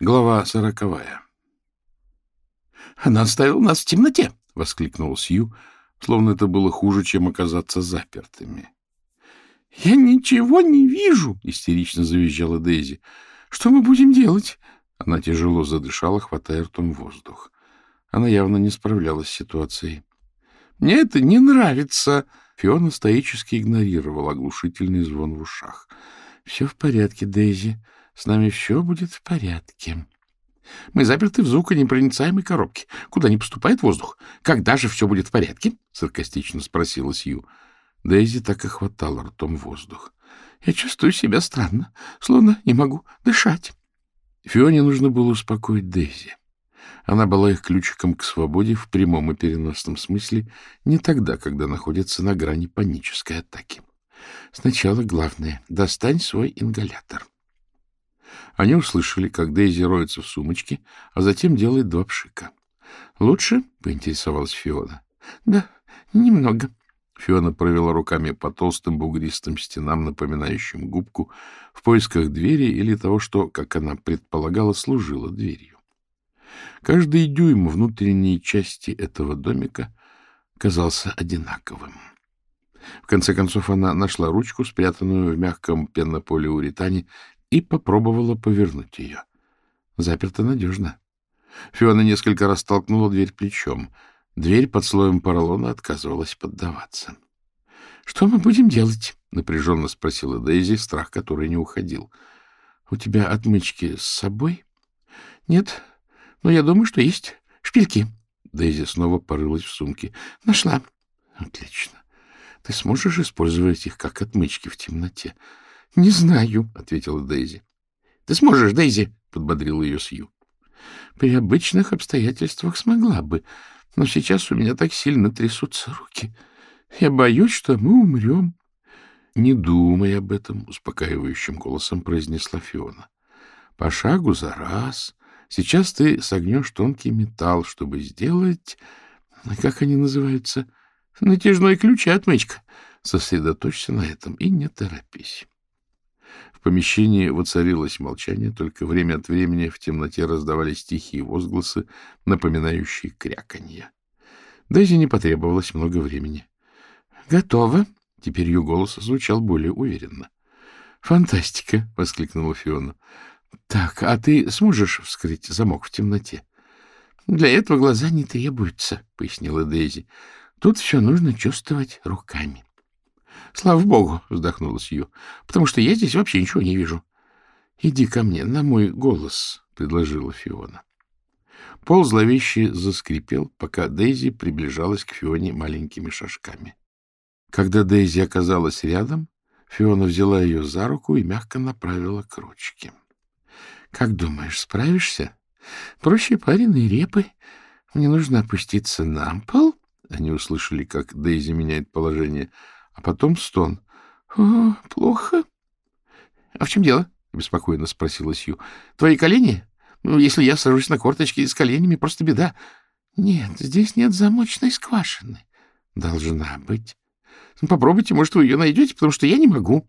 Глава сороковая. «Она оставила нас в темноте!» — воскликнул Сью, словно это было хуже, чем оказаться запертыми. «Я ничего не вижу!» — истерично завизжала Дейзи. «Что мы будем делать?» Она тяжело задышала, хватая ртом воздух. Она явно не справлялась с ситуацией. «Мне это не нравится!» Фиона стоически игнорировала оглушительный звон в ушах. «Все в порядке, Дейзи. С нами все будет в порядке. Мы заперты в звуконепроницаемой коробке, куда не поступает воздух. Когда же все будет в порядке? — саркастично спросила Сью. Дейзи так и хватала ртом воздух. — Я чувствую себя странно, словно не могу дышать. Фионе нужно было успокоить Дейзи. Она была их ключиком к свободе в прямом и переносном смысле не тогда, когда находится на грани панической атаки. Сначала главное — достань свой ингалятор. Они услышали, как Дейзи роется в сумочке, а затем делает два пшика. — Лучше? — поинтересовалась Фиона. — Да, немного. Фиона провела руками по толстым бугристым стенам, напоминающим губку, в поисках двери или того, что, как она предполагала, служило дверью. Каждый дюйм внутренней части этого домика казался одинаковым. В конце концов она нашла ручку, спрятанную в мягком пенополиуретане, и попробовала повернуть ее. Заперто надежно. Фиона несколько раз толкнула дверь плечом. Дверь под слоем поролона отказывалась поддаваться. — Что мы будем делать? — напряженно спросила Дейзи, страх который не уходил. — У тебя отмычки с собой? — Нет, но я думаю, что есть шпильки. Дейзи снова порылась в сумке. — Нашла. — Отлично. Ты сможешь использовать их как отмычки в темноте? —— Не знаю, — ответила Дейзи. — Ты сможешь, Дейзи, — подбодрил ее Сью. — При обычных обстоятельствах смогла бы, но сейчас у меня так сильно трясутся руки. Я боюсь, что мы умрем. — Не думай об этом, — успокаивающим голосом произнесла Фиона. — По шагу за раз. Сейчас ты согнешь тонкий металл, чтобы сделать... Как они называются? Натяжной ключ и отмычка. Сосредоточься на этом и не торопись. В помещении воцарилось молчание, только время от времени в темноте раздавались тихие возгласы, напоминающие кряканье. Дейзи не потребовалось много времени. — Готово. Теперь ее голос звучал более уверенно. — Фантастика! — воскликнула Фиона. — Так, а ты сможешь вскрыть замок в темноте? — Для этого глаза не требуются, — пояснила Дейзи. — Тут все нужно чувствовать руками. — Слава богу, — вздохнула Сью, — потому что я здесь вообще ничего не вижу. — Иди ко мне, на мой голос, — предложила Фиона. Пол зловеще заскрипел, пока Дейзи приближалась к Фионе маленькими шажками. Когда Дейзи оказалась рядом, Фиона взяла ее за руку и мягко направила к ручке. — Как думаешь, справишься? Проще пареной репы. Мне нужно опуститься на пол. Они услышали, как Дейзи меняет положение — а потом стон. — О, плохо. — А в чем дело? — беспокойно спросила Сью. — Твои колени? Ну, если я сажусь на корточки с коленями, просто беда. — Нет, здесь нет замочной скважины. — Должна быть. Ну, — Попробуйте, может, вы ее найдете, потому что я не могу.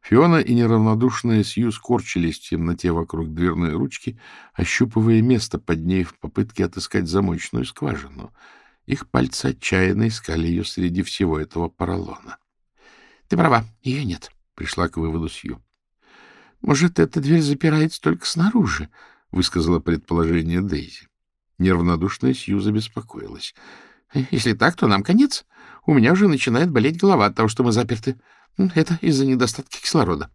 Фиона и неравнодушная Сью скорчились в темноте вокруг дверной ручки, ощупывая место под ней в попытке отыскать замочную скважину — их пальцы отчаянно искали ее среди всего этого поролона. — Ты права, ее нет, — пришла к выводу Сью. — Может, эта дверь запирается только снаружи, — высказала предположение Дейзи. Неравнодушная Сью забеспокоилась. — Если так, то нам конец. У меня уже начинает болеть голова от того, что мы заперты. Это из-за недостатка кислорода.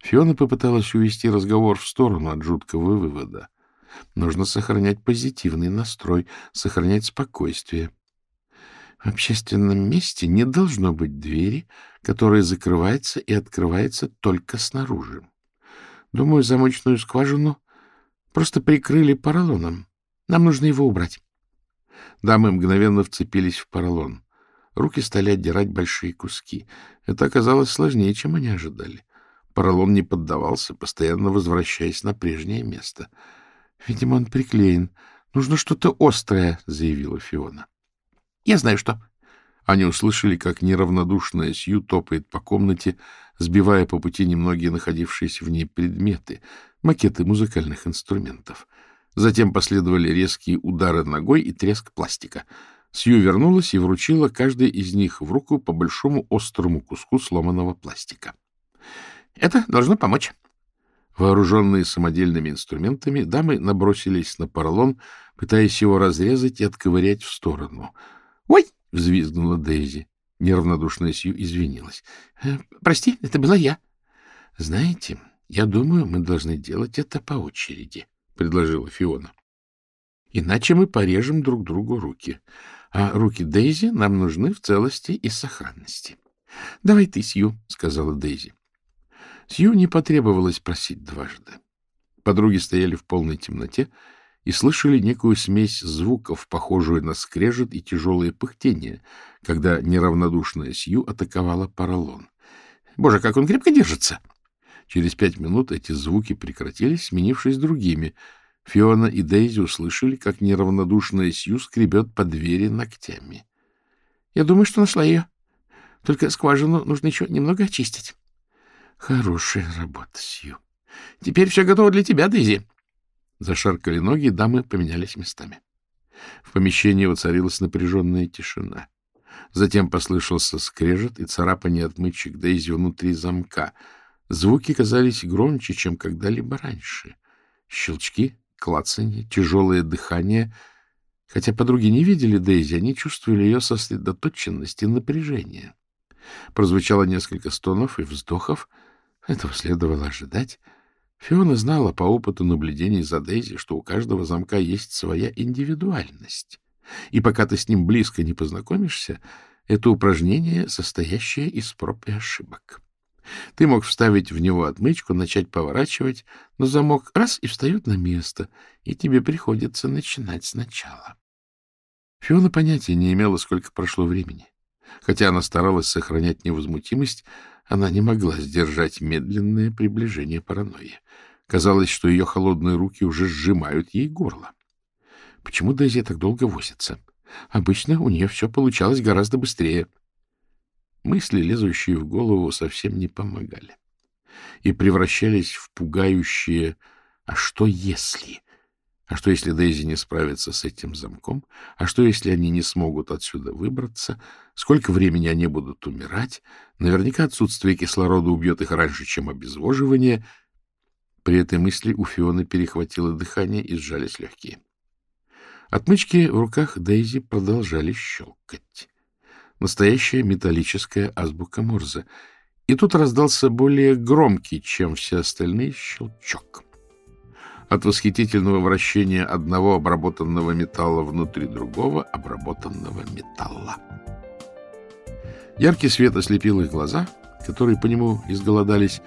Фиона попыталась увести разговор в сторону от жуткого вывода. Нужно сохранять позитивный настрой, сохранять спокойствие. В общественном месте не должно быть двери, которая закрывается и открывается только снаружи. Думаю, замочную скважину просто прикрыли поролоном. Нам нужно его убрать. Дамы мгновенно вцепились в поролон. Руки стали отдирать большие куски. Это оказалось сложнее, чем они ожидали. Поролон не поддавался, постоянно возвращаясь на прежнее место —— Видимо, он приклеен. Нужно что-то острое, — заявила Фиона. — Я знаю, что. Они услышали, как неравнодушная Сью топает по комнате, сбивая по пути немногие находившиеся в ней предметы. макеты музыкальных инструментов. Затем последовали резкие удары ногой и треск пластика. Сью вернулась и вручила каждой из них в руку по большому острому куску сломанного пластика. — Это должно помочь. Вооруженные самодельными инструментами, дамы набросились на поролон, пытаясь его разрезать и отковырять в сторону. «Ой!» — взвизгнула Дейзи. Неравнодушная Сью извинилась. «Э, — Прости, это была я. — Знаете, я думаю, мы должны делать это по очереди, — предложила Фиона. — Иначе мы порежем друг другу руки. А руки Дейзи нам нужны в целости и сохранности. — Давай ты, Сью, — сказала Дейзи. Сью не потребовалось просить дважды. Подруги стояли в полной темноте и слышали некую смесь звуков, похожую на скрежет и тяжелое пыхтение, когда неравнодушная Сью атаковала поролон. «Боже, как он крепко держится!» Через пять минут эти звуки прекратились, сменившись другими. Фиона и Дейзи услышали, как неравнодушная Сью скребет по двери ногтями. — Я думаю, что нашла ее. Только скважину нужно еще немного очистить. Хорошая работа, Сью. Теперь все готово для тебя, Дейзи. Зашаркали ноги, дамы поменялись местами. В помещении воцарилась напряженная тишина. Затем послышался скрежет и царапание отмычек Дейзи внутри замка. Звуки казались громче, чем когда-либо раньше. Щелчки, клацанье, тяжелое дыхание. Хотя подруги не видели Дейзи, они чувствовали ее сосредоточенность и напряжение. Прозвучало несколько стонов и вздохов — этого следовало ожидать. Фиона знала по опыту наблюдений за Дейзи, что у каждого замка есть своя индивидуальность. И пока ты с ним близко не познакомишься, это упражнение, состоящее из проб и ошибок. Ты мог вставить в него отмычку, начать поворачивать, но замок раз и встает на место, и тебе приходится начинать сначала. Фиона понятия не имела, сколько прошло времени. Хотя она старалась сохранять невозмутимость, она не могла сдержать медленное приближение паранойи. Казалось, что ее холодные руки уже сжимают ей горло. Почему Дейзи так долго возится? Обычно у нее все получалось гораздо быстрее. Мысли, лезущие в голову, совсем не помогали и превращались в пугающие «а что если?». А что, если Дейзи не справится с этим замком? А что, если они не смогут отсюда выбраться? Сколько времени они будут умирать? Наверняка отсутствие кислорода убьет их раньше, чем обезвоживание. При этой мысли у Фионы перехватило дыхание и сжались легкие. Отмычки в руках Дейзи продолжали щелкать. Настоящая металлическая азбука Морзе. И тут раздался более громкий, чем все остальные, щелчок. — от восхитительного вращения одного обработанного металла внутри другого обработанного металла. Яркий свет ослепил их глаза, которые по нему изголодались,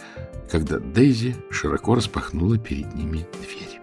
когда Дейзи широко распахнула перед ними дверь.